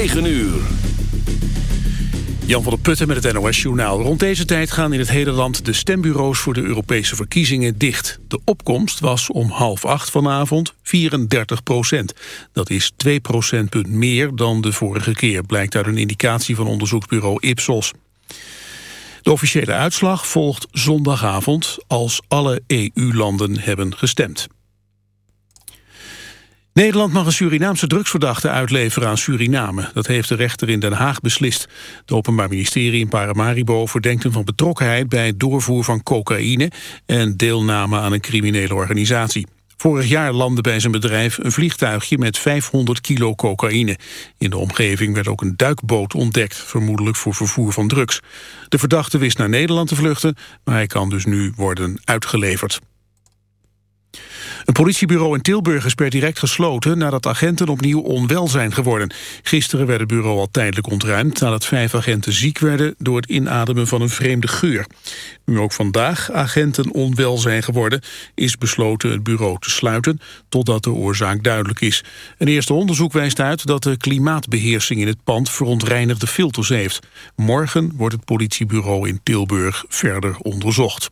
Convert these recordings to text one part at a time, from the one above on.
9 uur. Jan van der Putten met het NOS-journaal. Rond deze tijd gaan in het hele land de stembureaus voor de Europese verkiezingen dicht. De opkomst was om half acht vanavond 34 procent. Dat is 2 procentpunt meer dan de vorige keer, blijkt uit een indicatie van onderzoeksbureau Ipsos. De officiële uitslag volgt zondagavond als alle EU-landen hebben gestemd. Nederland mag een Surinaamse drugsverdachte uitleveren aan Suriname. Dat heeft de rechter in Den Haag beslist. Het Openbaar Ministerie in Paramaribo verdenkt hem van betrokkenheid... bij het doorvoer van cocaïne en deelname aan een criminele organisatie. Vorig jaar landde bij zijn bedrijf een vliegtuigje met 500 kilo cocaïne. In de omgeving werd ook een duikboot ontdekt, vermoedelijk voor vervoer van drugs. De verdachte wist naar Nederland te vluchten, maar hij kan dus nu worden uitgeleverd. Een politiebureau in Tilburg is per direct gesloten... nadat agenten opnieuw onwel zijn geworden. Gisteren werd het bureau al tijdelijk ontruimd... nadat vijf agenten ziek werden door het inademen van een vreemde geur. Nu ook vandaag agenten onwel zijn geworden... is besloten het bureau te sluiten totdat de oorzaak duidelijk is. Een eerste onderzoek wijst uit dat de klimaatbeheersing in het pand... verontreinigde filters heeft. Morgen wordt het politiebureau in Tilburg verder onderzocht.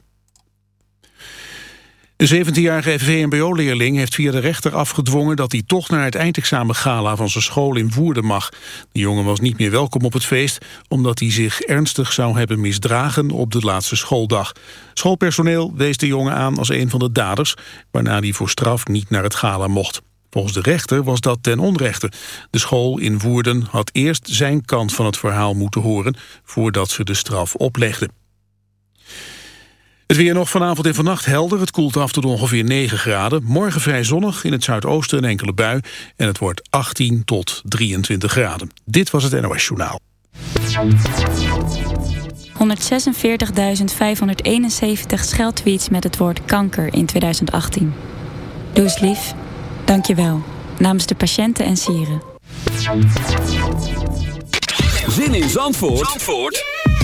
De 17-jarige VMBO-leerling heeft via de rechter afgedwongen... dat hij toch naar het eindexamengala van zijn school in Woerden mag. De jongen was niet meer welkom op het feest... omdat hij zich ernstig zou hebben misdragen op de laatste schooldag. Schoolpersoneel wees de jongen aan als een van de daders... waarna hij voor straf niet naar het gala mocht. Volgens de rechter was dat ten onrechte. De school in Woerden had eerst zijn kant van het verhaal moeten horen... voordat ze de straf oplegde. Het weer nog vanavond en vannacht helder. Het koelt af tot ongeveer 9 graden. Morgen vrij zonnig, in het zuidoosten een enkele bui. En het wordt 18 tot 23 graden. Dit was het NOS Journaal. 146.571 scheldtweets met het woord kanker in 2018. Doe eens lief. Dank je wel. Namens de patiënten en sieren. Zin in Zandvoort, Zandvoort?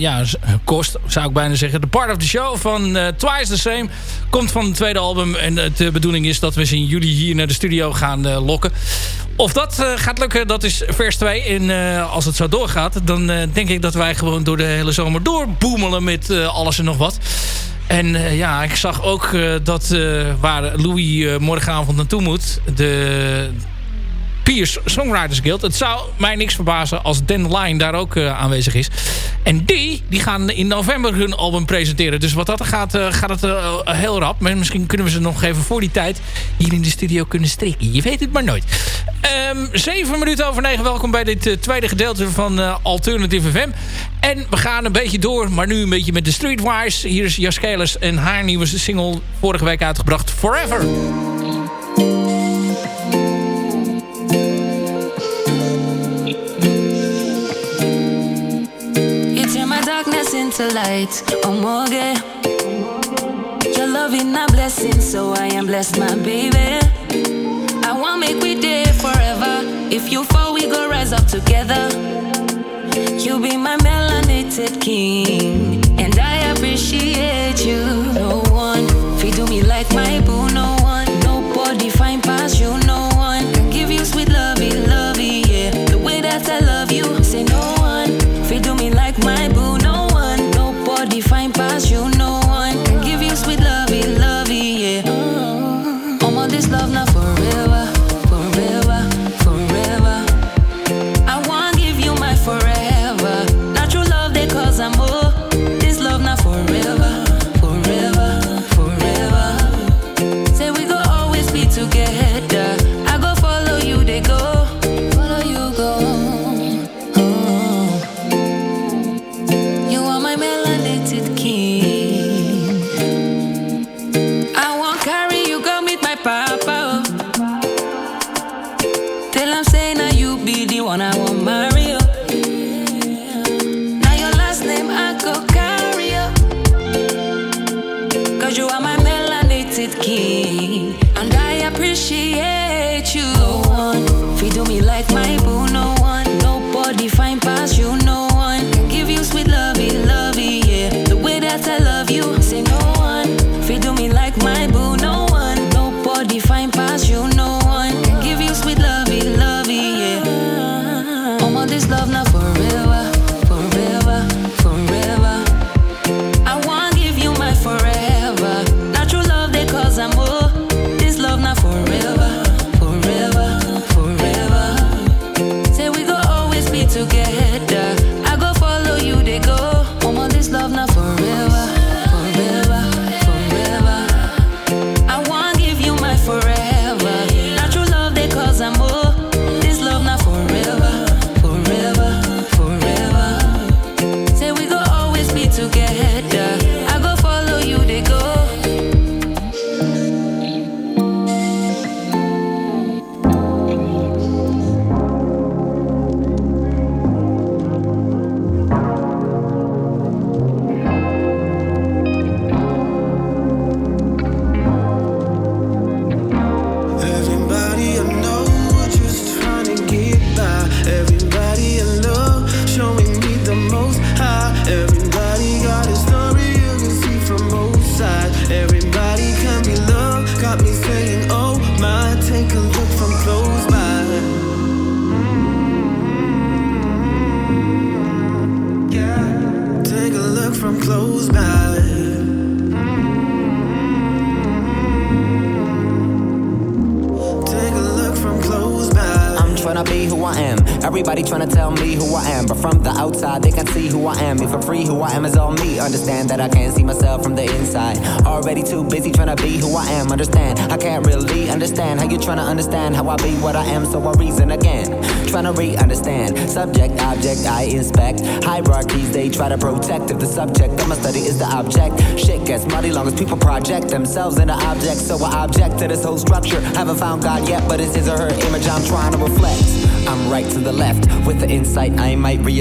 Ja, kost, zou ik bijna zeggen. De Part of the Show van eh, Twice the Same komt van het tweede album. En eh, de bedoeling is dat we ze in juli hier naar de studio gaan eh, lokken. Of dat eh, gaat lukken, dat is vers 2. En eh, als het zo doorgaat, dan eh, denk ik dat wij gewoon door de hele zomer doorboemelen met eh, alles en nog wat. En eh, ja, ik zag ook eh, dat eh, waar Louis eh, morgenavond naartoe moet... de Piers Songwriters Guild. Het zou mij niks verbazen als Dan Line daar ook eh, aanwezig is. En die, die gaan in november hun album presenteren. Dus wat dat gaat, eh, gaat het eh, heel rap. Maar misschien kunnen we ze nog even voor die tijd hier in de studio kunnen strikken. Je weet het maar nooit. Ehm, zeven minuten over negen. Welkom bij dit tweede gedeelte van Alternative FM. En we gaan een beetje door, maar nu een beetje met de Streetwise. Hier is Jaskelis en haar nieuwe single vorige week uitgebracht. Forever. Into light, oh morgue. Your love is a blessing, so I am blessed, my baby. I want make we day forever. If you fall, we go rise up together. You be my melanated king, and I appreciate you. No one feed do me like my boo. No one, nobody find past you.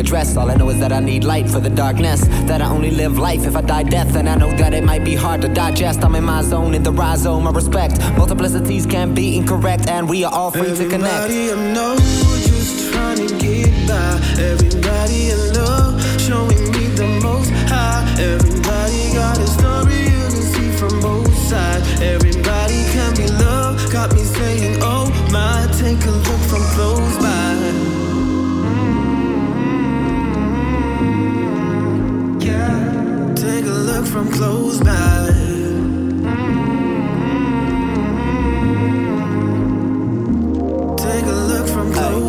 Readdress. All I know is that I need light for the darkness. That I only live life if I die death. And I know that it might be hard to digest. I'm in my zone, in the rhizome. I respect multiplicities can be incorrect, and we are all free to connect. Everybody I know just trying to get by. Everybody in love, showing me the most high. Everybody got a story you can see from both sides. Everybody can be loved, got me saying, Oh my, take a look from close by. Take a look from close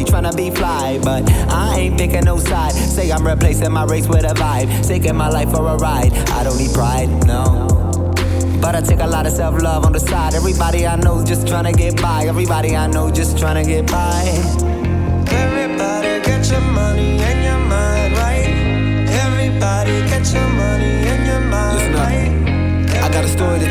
trying to be fly, but I ain't picking no side. Say I'm replacing my race with a vibe, taking my life for a ride. I don't need pride, no. But I take a lot of self love on the side. Everybody I know just trying to get by. Everybody I know just trying to get by. Everybody get your money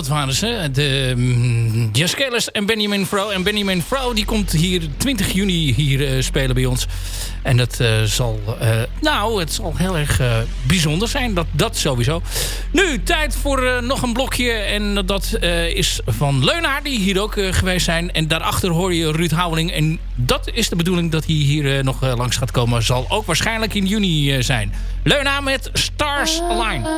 dat waren ze. De mm, Jaskelis en Benjamin Fro. En Benjamin Fro die komt hier 20 juni hier eh, spelen bij ons. En dat eh, zal... eh, nou, het zal heel erg bijzonder zijn. Dat, dat sowieso. Nu, tijd voor nog een blokje. En dat is van Leunaar, die hier ook geweest zijn. En daarachter hoor je Ruud Houweling. En dat is de bedoeling dat hij hier nog langs gaat komen. Zal ook waarschijnlijk in juni zijn. Leunaar met Stars Align.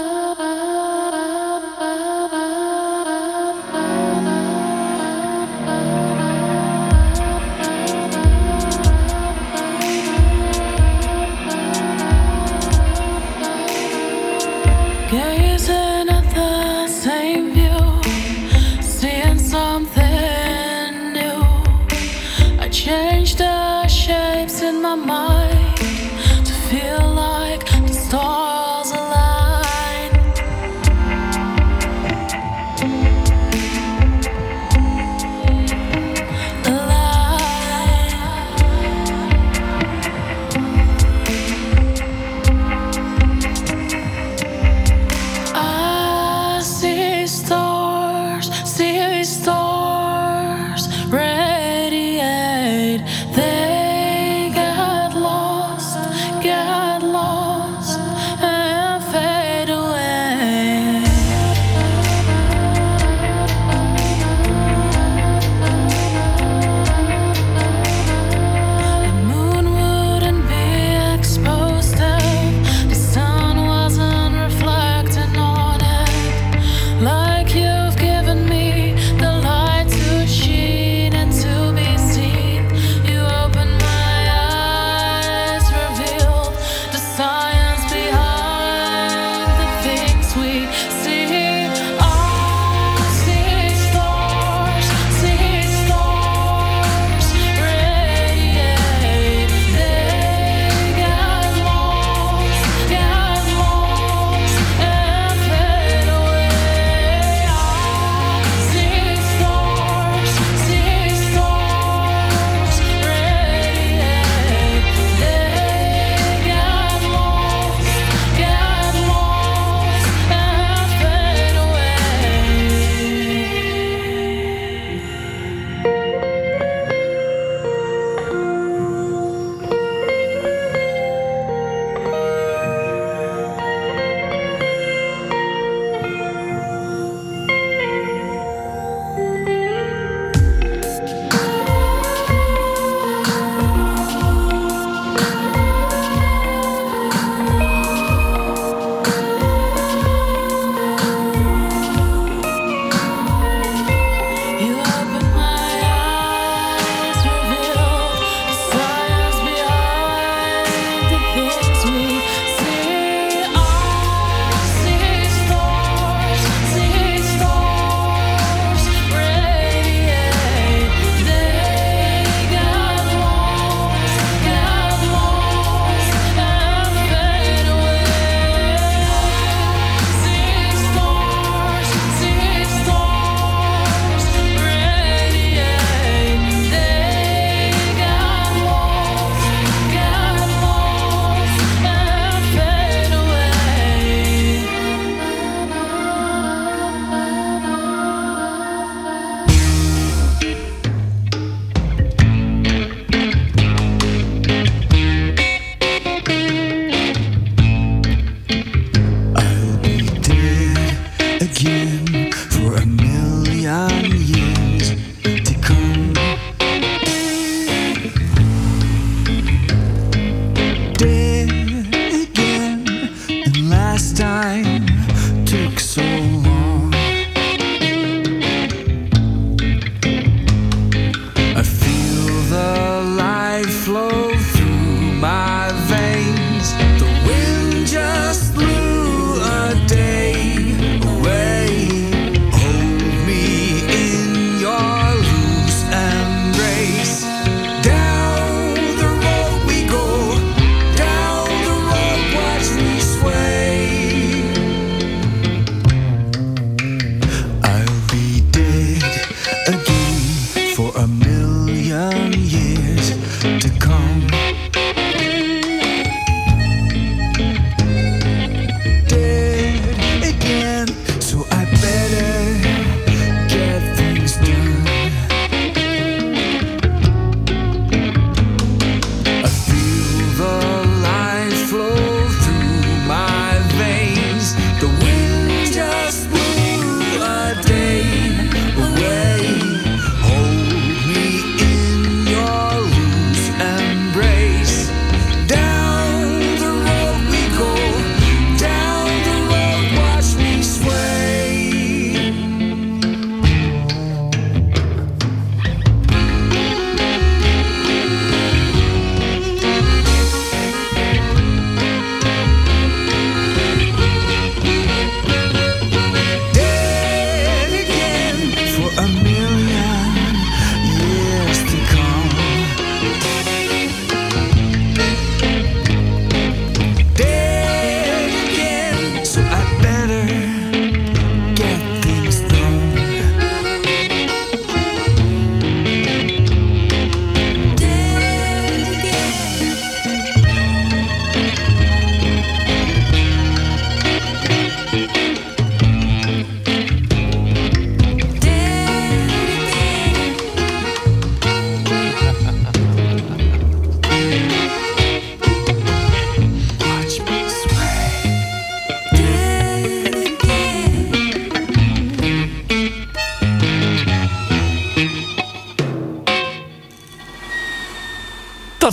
Cristo.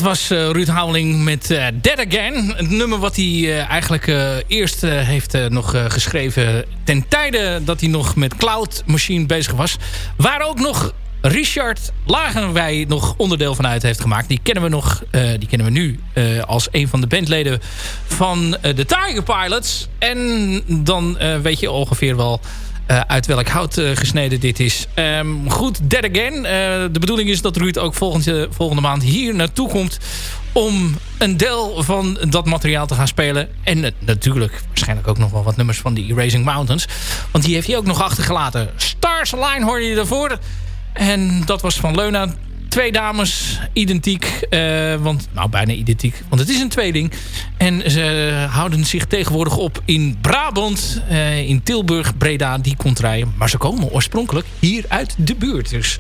Was uh, Ruud Houweling met uh, Dead Again. Het nummer wat hij uh, eigenlijk eerst heeft nog geschreven... ten tijde dat hij nog met Cloud Machine bezig was. Waar ook nog Richard Lagenwij nog onderdeel van uit heeft gemaakt. Die kennen we, nog, die kennen we nu als een van de bandleden van de Tiger Pilots. En dan weet je ongeveer wel... Uh, uit welk hout uh, gesneden dit is. Um, goed, Dead Again. Uh, de bedoeling is dat Ruud ook volgende, volgende maand hier naartoe komt... om een deel van dat materiaal te gaan spelen. En natuurlijk waarschijnlijk ook nog wel wat nummers van die Erasing Mountains. Want die heeft hij ook nog achtergelaten. Stars Line hoorde je daarvoor. En dat was van Leuna twee dames, identiek. Uh, want, nou, bijna identiek. Want het is een tweeling. En ze houden zich tegenwoordig op in Brabant. Uh, in Tilburg, Breda, die komt rijden. Maar ze komen oorspronkelijk hier uit de buurt. Dus,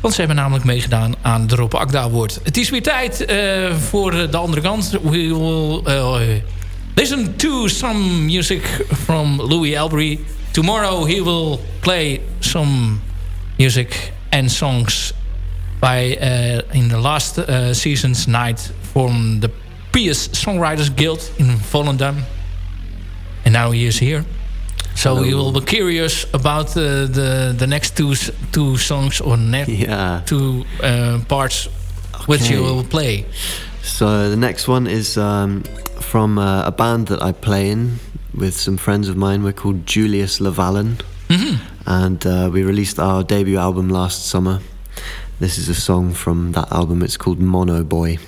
want ze hebben namelijk meegedaan aan de Rob Akda Award. Het is weer tijd uh, voor de andere kant. We will listen to some music from Louis Elbury. Tomorrow he will play some music and songs by uh, in the last uh, season's night from the PS Songwriters Guild in Volendam. And now he is here. So Hello. you will be curious about uh, the the next two two songs or next yeah. two uh, parts okay. which you will play. So the next one is um, from uh, a band that I play in with some friends of mine. We're called Julius Lavalin, mm -hmm. and uh, we released our debut album last summer. This is a song from that album. It's called Mono Boy.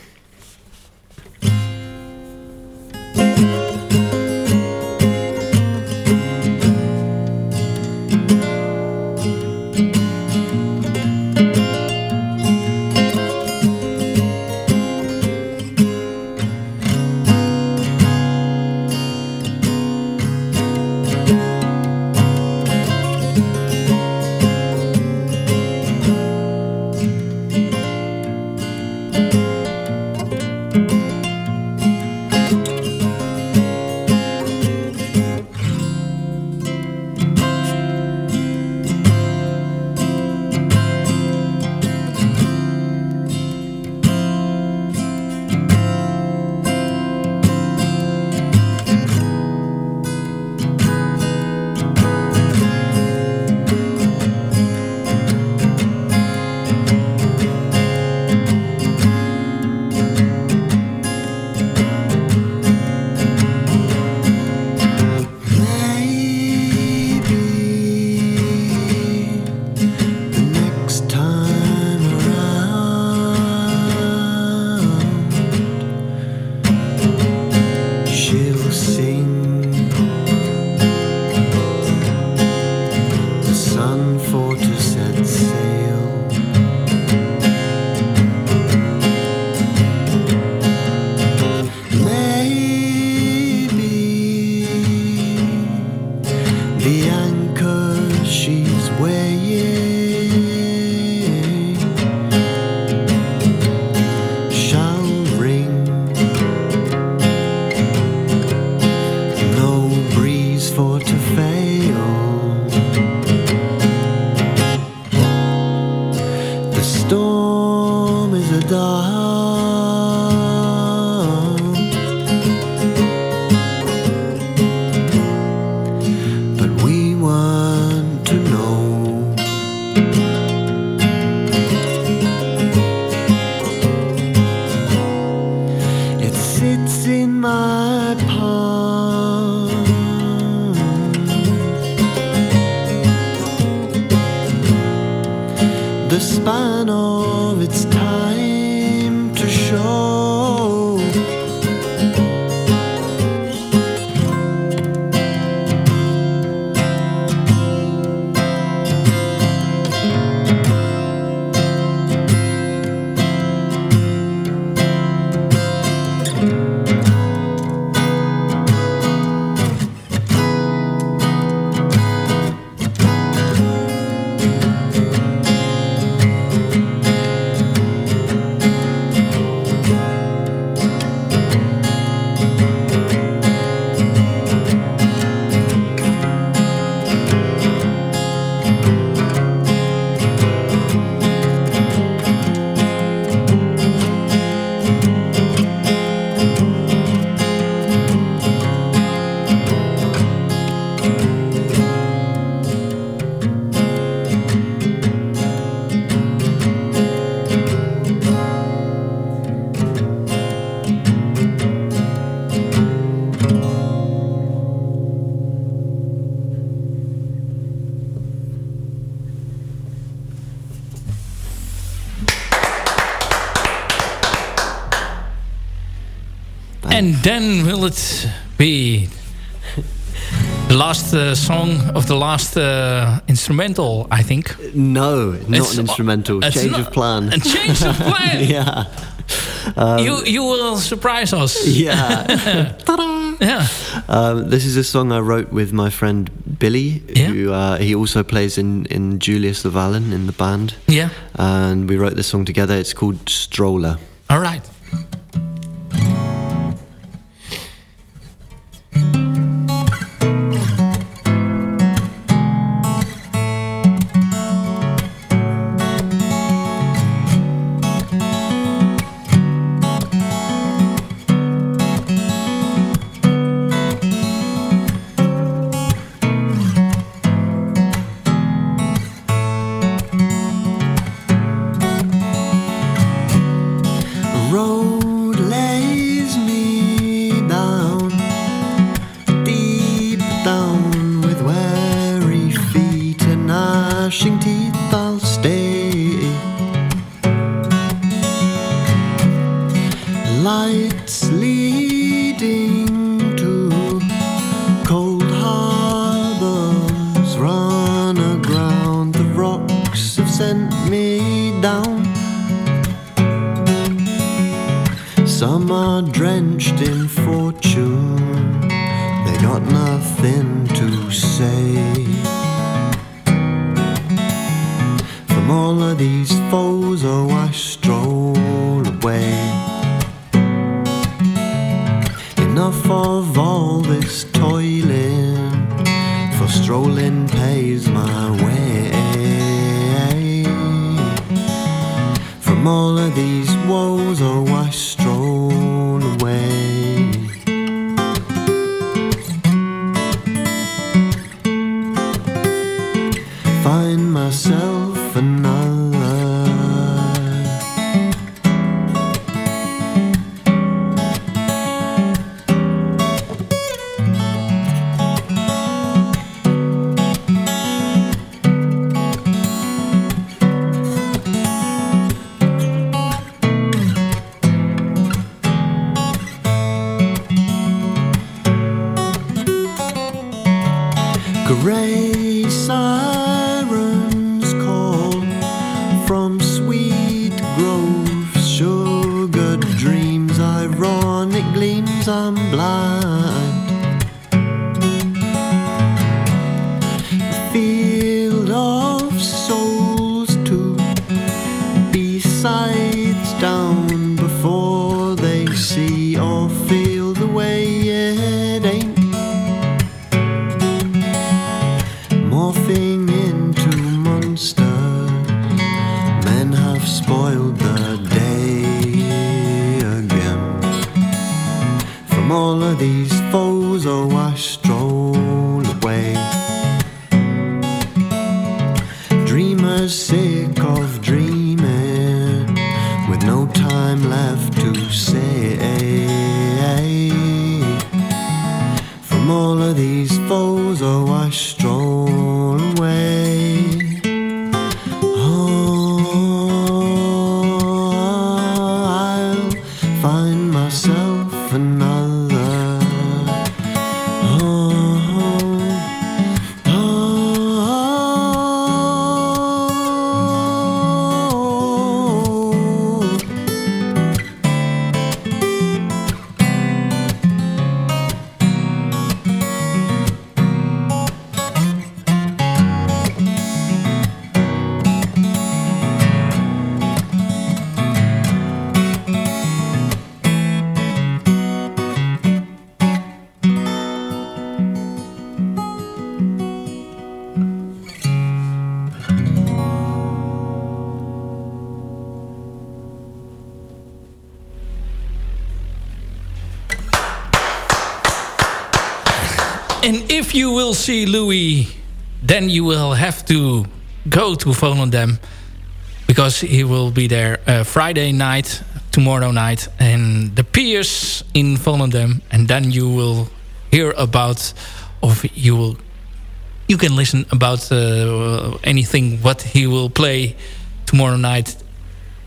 in my palm. The spine. Then will it be the last uh, song of the last uh, instrumental, I think. No, not It's- an instrumental. Change of plan. A change of plan. yeah. you you will surprise us. Yeah. Yeah. Um, this is a song I wrote with my friend Billy, Yeah. who uh, he also plays in, in Julius Lavalin in the band. Yeah. And we wrote this song together. It's called Stroller. All right. If you will see Louis, then you will have to go to Volendam because he will be there uh, Friday night, tomorrow night, and the Piers in Volendam, and then you will hear about, or you will, you can listen about uh, anything what he will play tomorrow night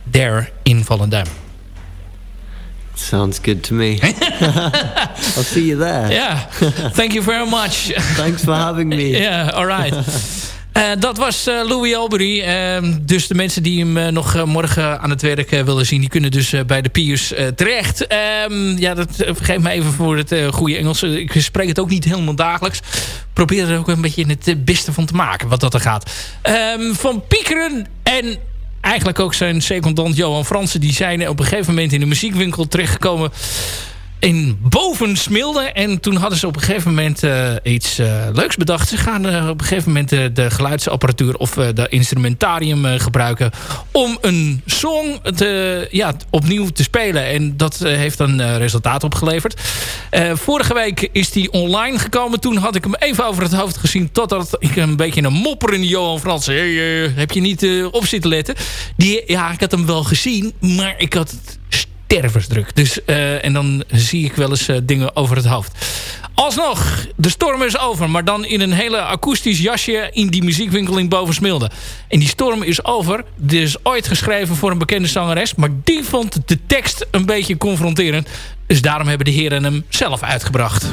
there in Volendam. Sounds good to me. I'll see you there. Yeah, thank you very much. Thanks for having me. Yeah, all right. Uh, dat was uh, Louis Albury. Uh, dus de mensen die hem uh, nog morgen aan het werk willen zien... die kunnen dus bij de Piers terecht. Um, ja, dat vergeet me even voor het goede Engels. Ik spreek het ook niet helemaal dagelijks. Probeer er ook een beetje het beste van te maken, wat dat er gaat. Um, van Piekeren en eigenlijk ook zijn secondant Johan Fransen... die zijn op een gegeven moment in de muziekwinkel terechtgekomen in Bovensmilde. En toen hadden ze op een gegeven moment uh, iets uh, leuks bedacht. Ze gaan uh, op een gegeven moment de, de geluidsapparatuur of de instrumentarium gebruiken... om een song te, ja, opnieuw te spelen. En dat heeft een resultaat opgeleverd. vorige week is die online gekomen. Toen had ik hem even over het hoofd gezien... totdat ik een beetje een mopperende Johan Frans... Hey, heb je niet op zitten letten? Die, ja, ik had hem wel gezien, maar ik had het stervensdruk. Dus, uh, en dan zie ik wel eens uh, dingen over het hoofd. Alsnog, de storm is over. Maar dan in een hele akoestisch jasje in die muziekwinkel in Bovensmilde. En die storm is over. Dit is ooit geschreven voor een bekende zangeres. Maar die vond de tekst een beetje confronterend. Dus daarom hebben de heren hem zelf uitgebracht.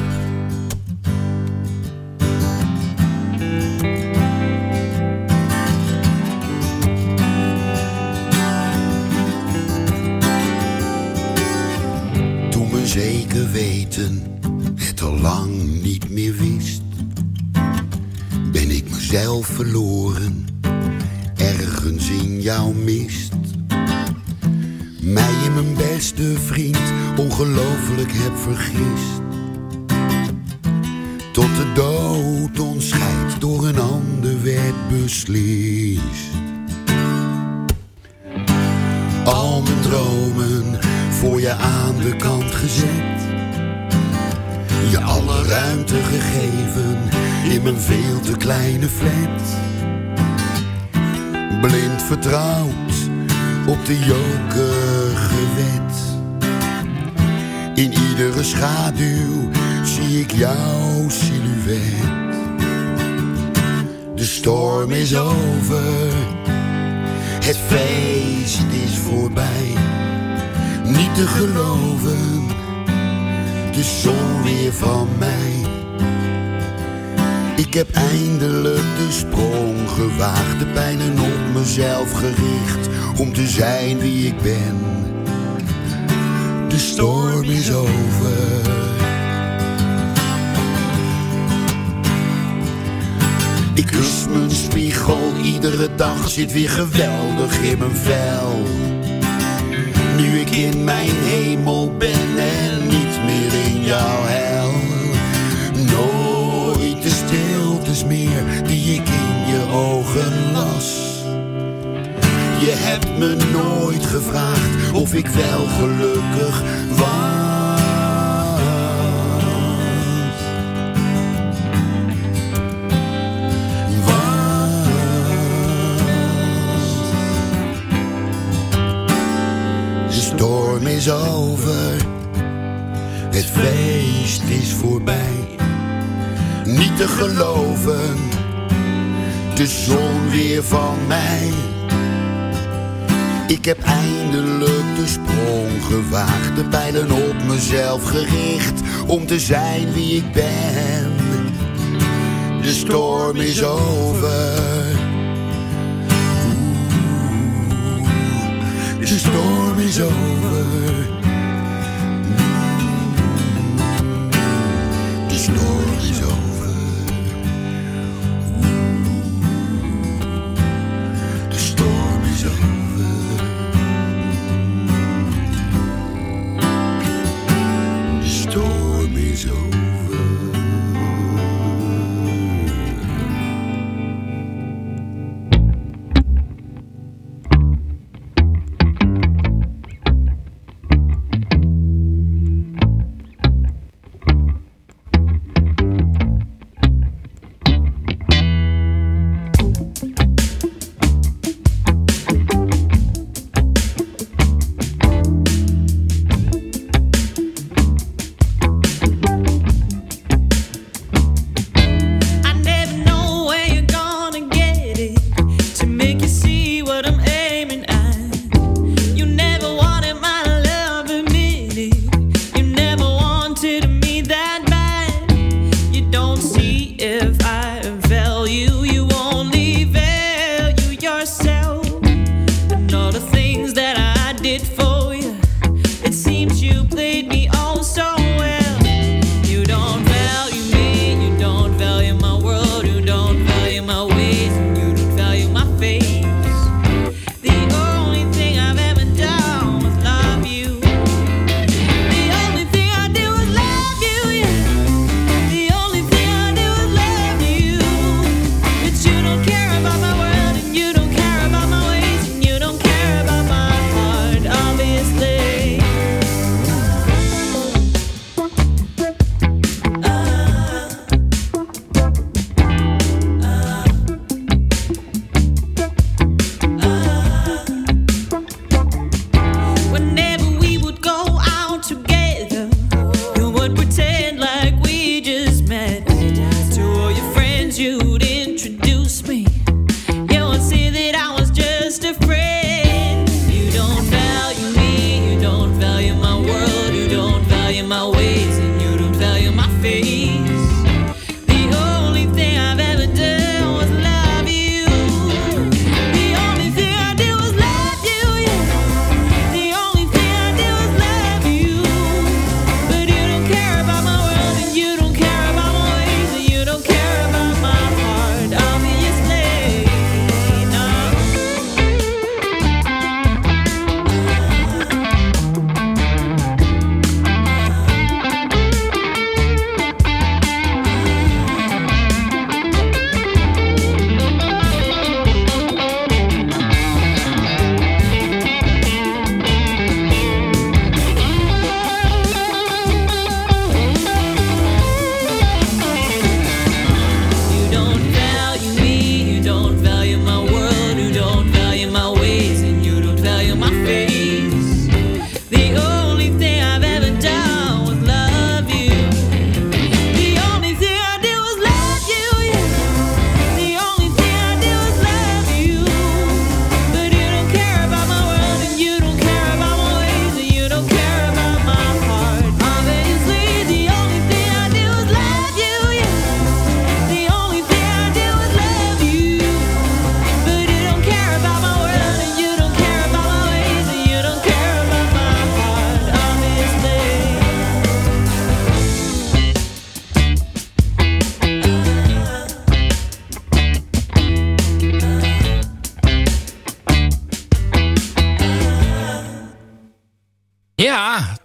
Zeker weten het al lang niet meer wist. Ben ik mezelf verloren, ergens in jouw mist. Mij en mijn beste vriend ongelooflijk heb vergist. Tot de dood ons scheidt door een ander werd beslist. Al mijn dromen voor je aan de kant gezet. Je alle ruimte gegeven in mijn veel te kleine flat. Blind vertrouwd op de joker gewet. In iedere schaduw zie ik jouw silhouet. De storm is over, het feest is voorbij niet te geloven, de zon weer van mij. Ik heb eindelijk de sprong gewaagd, de pijnen op mezelf gericht, om te zijn wie ik ben. De storm is over. Ik kus mijn spiegel, iedere dag zit weer geweldig in mijn vel. Nu ik in mijn hemel ben en niet meer in jouw hel. Nooit de stiltes meer die ik in je ogen las. Je hebt me nooit gevraagd of ik wel gelukkig was. Over, het feest is voorbij. Niet te geloven, de zon weer van mij. Ik heb eindelijk de sprong gewaagd, de pijlen op mezelf gericht, om te zijn wie ik ben. De storm is over. De storm is over. Mm. De storm is over.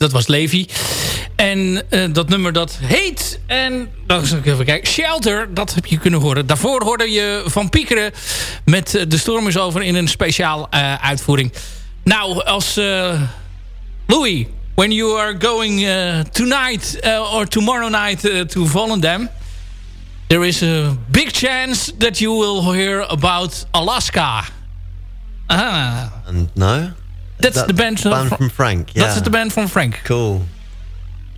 dat was Levi. En eh, dat nummer dat heet... En dan zal ik even kijken. Shelter, dat heb je kunnen horen. Daarvoor hoorde je Van Piekeren met eh, De Storm is Over in een speciaal eh, uitvoering. Nou, als Louis... When you are going tonight or tomorrow night to Volendam... There is a big chance that you will hear about Alaska. Ah. No? That's, that's the band, band from, from, Frank. Yeah. That's the band from Frank. Cool.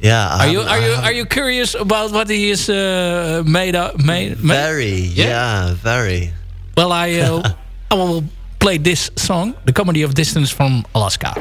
Yeah. I are you are you are you curious about what he is uh, made up? Made, very. Yeah? yeah? Very. Well, I uh, I will play this song, "The Comedy of Distance" from Alaska.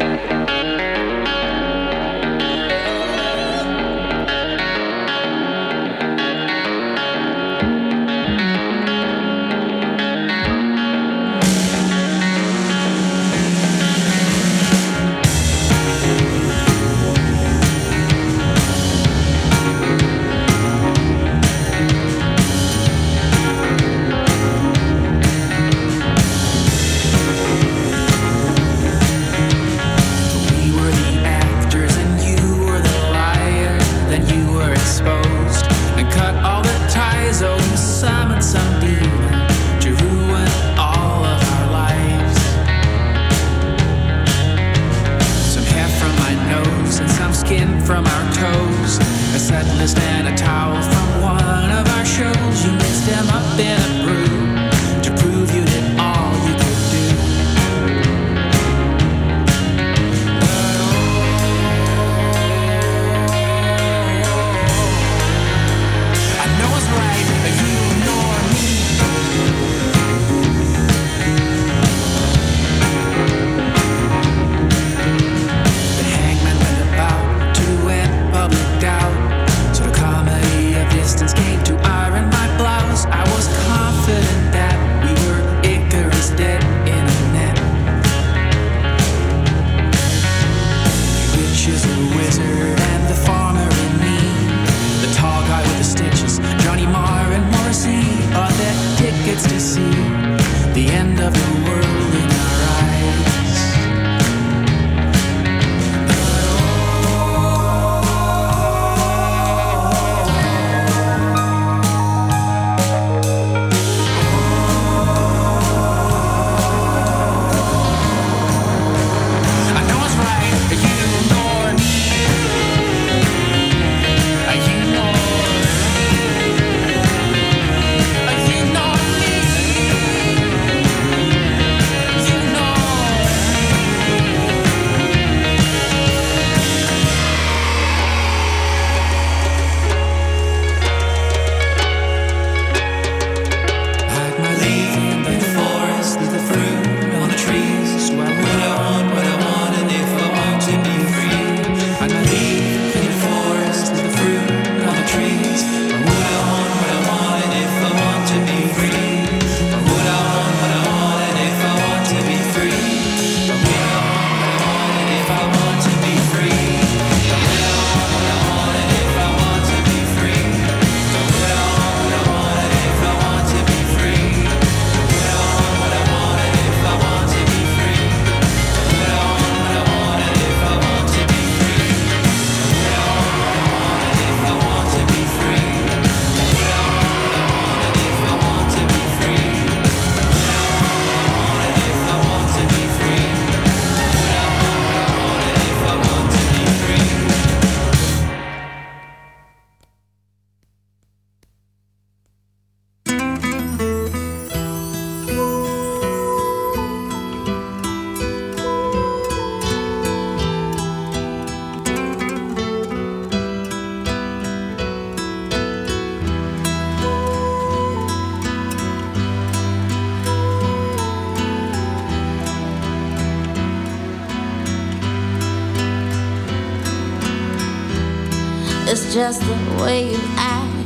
Just the way you act.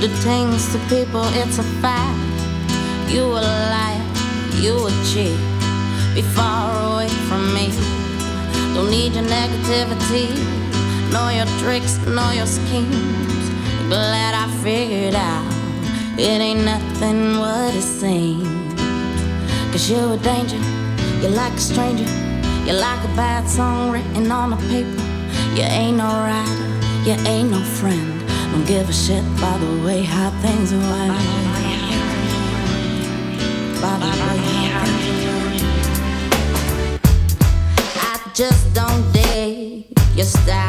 Do things to people, it's a fact. You a liar, you a cheat. Be far away from me. Don't need your negativity. Know your tricks, know your schemes. Glad I figured out it ain't nothing what it seems. Cause you're a danger, you're like a stranger. You're like a bad song written on a paper. You ain't no rider, you ain't no friend. Don't give a shit by the way how things went. By the way how things. I just don't dig your style.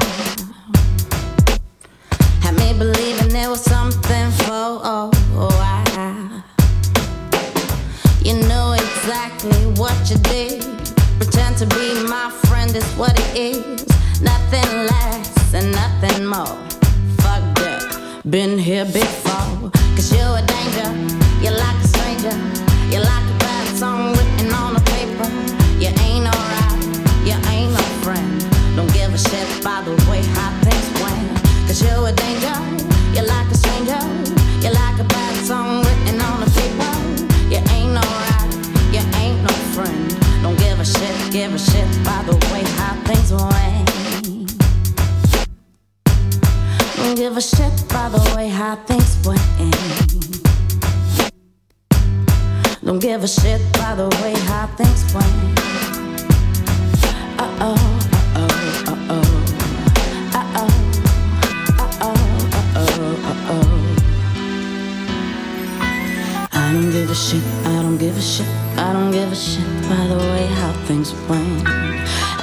Had me believing there was something for oh, I. You know exactly what you did. Pretend to be my friend is what it is. Been here before. Things went. Don't give a shit by the way how things went. Uh oh, uh oh, uh oh. Uh oh, uh oh, uh oh, uh oh. I don't give a shit, I don't give a shit, I don't give a shit by the way how things went.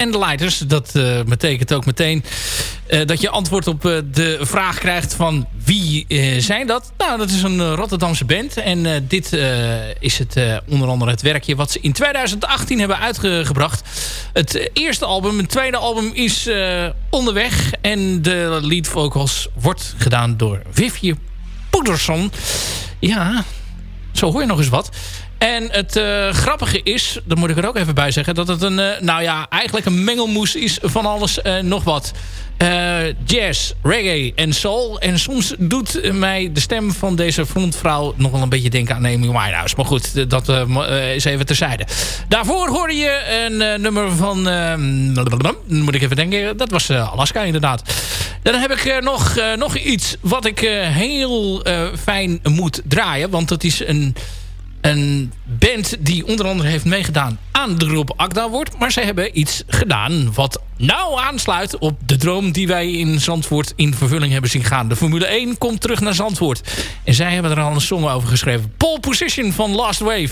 En de Lighters. Dat eh, betekent ook meteen eh, dat je antwoord op eh, de vraag krijgt van wie zijn dat? Nou, dat is een Rotterdamse band. En dit is het, onder andere het werkje wat ze in 2018 hebben uitgebracht. Het eerste album, het tweede album is onderweg. En de lead vocals wordt gedaan door Vivje Poederson. Ja, zo hoor je nog eens wat. En het eh, grappige is, daar moet ik er ook even bij zeggen... dat het een, eh, nou ja, eigenlijk een mengelmoes is van alles en nog wat. Eh, jazz, reggae en soul. En soms doet mij de stem van deze frontvrouw nog wel een beetje denken aan Amy Winehouse. Maar goed, dat is even terzijde. Daarvoor hoorde je een nummer van... eh, moet ik even denken, dat was Alaska inderdaad. Dan heb ik nog, nog iets wat ik heel fijn moet draaien. Want dat is een een band die onder andere heeft meegedaan aan de Rob Akda wordt. Maar ze hebben iets gedaan wat nauw aansluit op de droom die wij in Zandvoort in vervulling hebben zien gaan. De Formule 1 komt terug naar Zandvoort. En zij hebben er al een song over geschreven. Pole Position van Last Wave.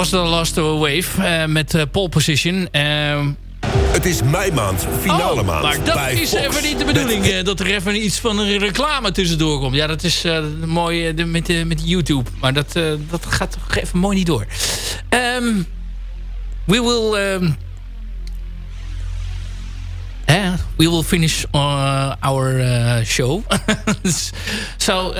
Was de Last Wave eh, met eh, pole position. Ehm, Het is meimaand, finale oh, maand. Maar dat bij is Fox. even niet de bedoeling. eh, dat er even iets van een reclame tussendoor komt. Ja, dat is mooi met, met YouTube. Maar dat, dat gaat toch even mooi niet door. Ehm, we will... Um, eh, we will finish our show. so...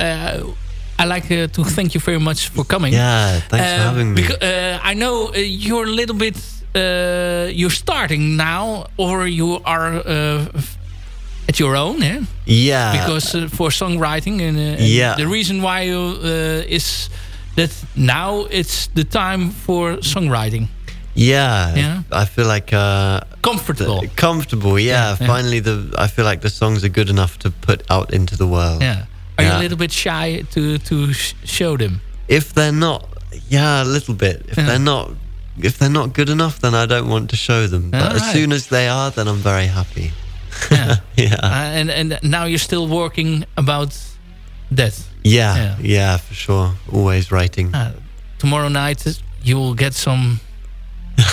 I like uh, to thank you very much for coming. Yeah, thanks for Uh, having me. uh, I know uh, you're a little bit. Uh, you're starting now, or you are uh, at your own, eh? Yeah. Because uh, for songwriting, and, uh, and Yeah. the reason why you uh, is that now it's the time for songwriting. Yeah, Yeah? I feel like uh, Comfortable. comfortable. Yeah, yeah. finally, the I feel like the songs are good enough to put out into the world. Yeah. Are you a little bit shy to to sh- show them? If they're not, yeah, a little bit. If Yeah. they're not, if they're not good enough, then I don't want to show them. But as Alright. soon as they are, then I'm very happy. Yeah. Yeah. Uh, and and now you're still working about that. Yeah, Yeah. yeah, for sure. Always writing. Uh, tomorrow night you will get some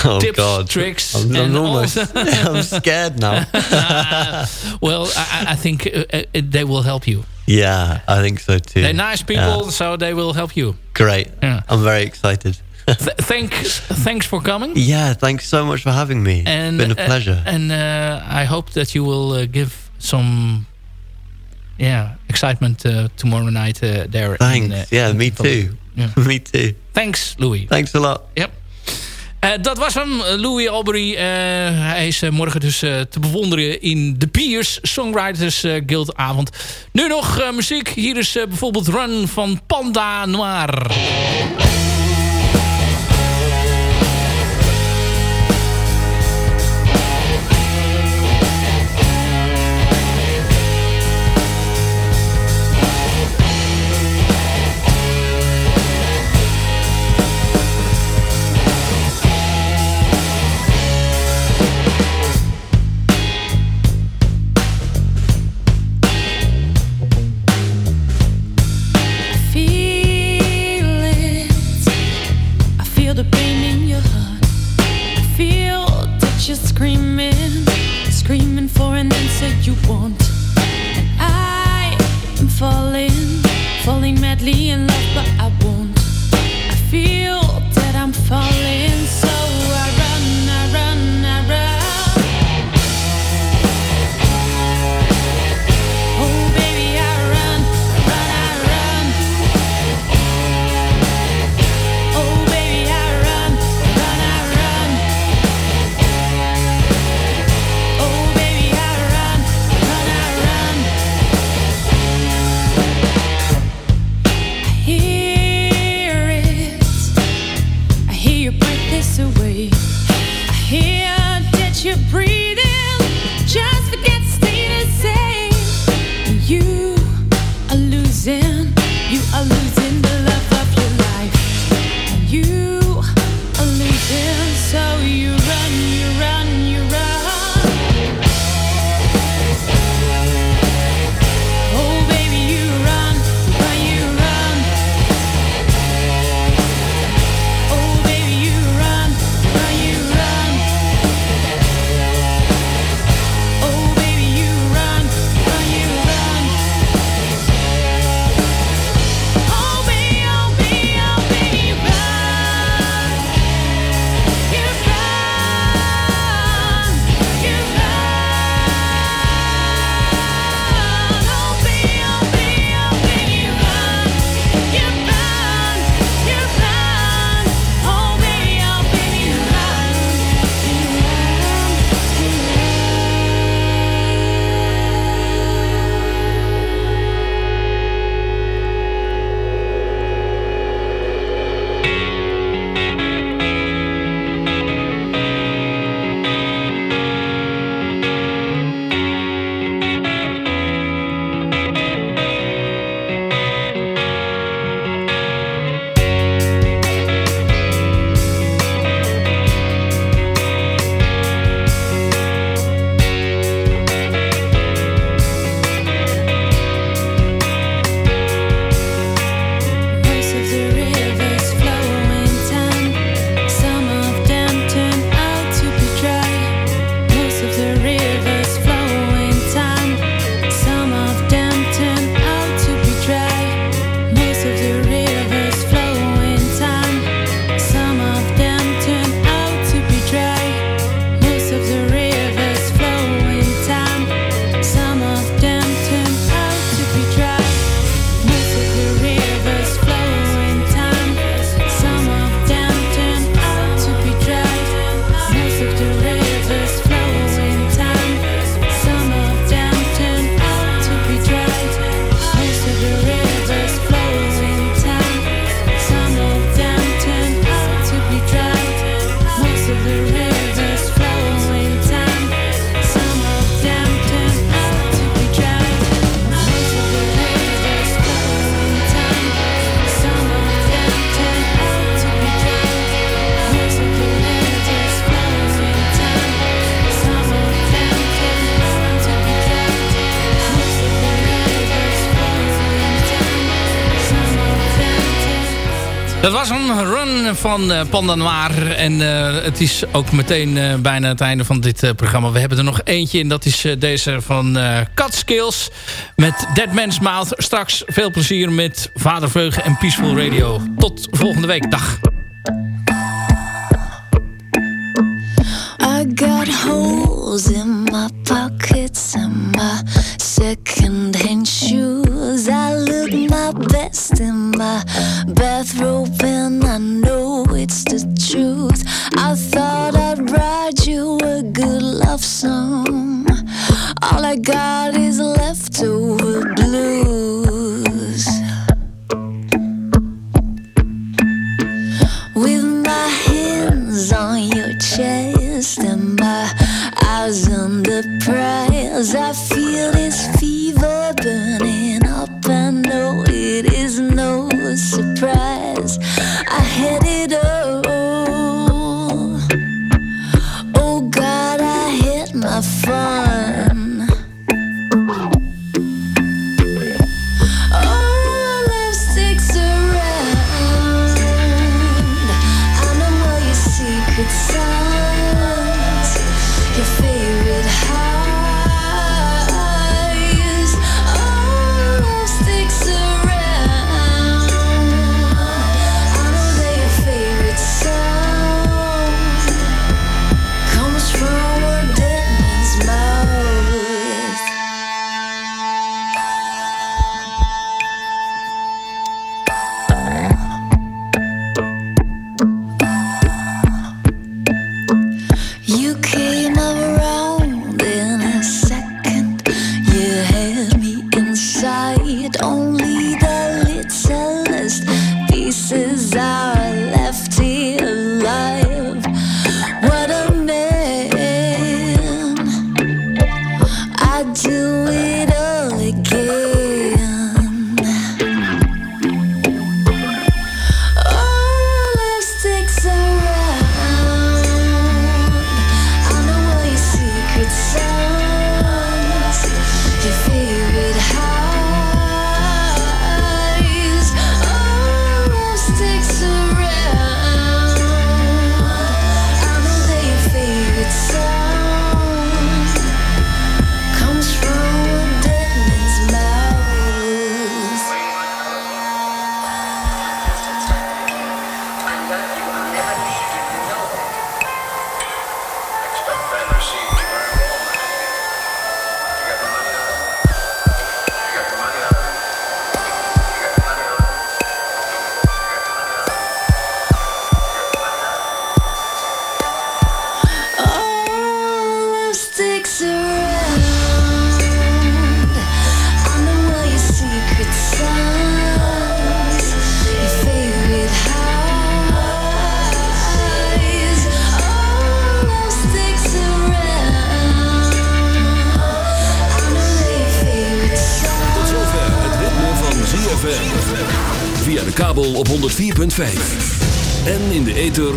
oh tips, God, tricks, I'm, I'm and almost. I'm scared now. well, I, I- think uh, uh, they will help you. Yeah, I think so too. They're nice people, Yeah. so they will help you. Great. Yeah. I'm very excited. Th- thanks, thanks for coming. Yeah, thanks so much for having me. And, it's been a uh, pleasure. and uh, I hope that you will uh, give some, yeah, excitement uh, tomorrow night uh, there. in, Thanks. uh, yeah, in me too. Yeah. me too. Thanks, Louis. Thanks a lot. Yep. Eh, dat was hem, eh, Louis Albury. Eh, hij is morgen dus te bewonderen in de Piers Songwriters Guild avond. Nu nog muziek. Hier is bijvoorbeeld Run van Panda Noir. Dat was een run van eh, Panda Noir. En eh, het is ook meteen eh, bijna het einde van dit programma. We hebben er nog eentje en dat is deze van Catskills. Met Dead Man's Mouth. Straks veel plezier met Vader Veugen en Peaceful Radio. Tot volgende week. Dag. I got holes in my pockets and my secondhand shoes. I look my best in my bathrobe and I know it's the truth. I thought I'd write you a good love song. All I got is leftover blues. With my hands on your chest and my eyes on the prize, I feel this fever burning up. I know it is no surprise. I had it all. Oh God, I had my fun.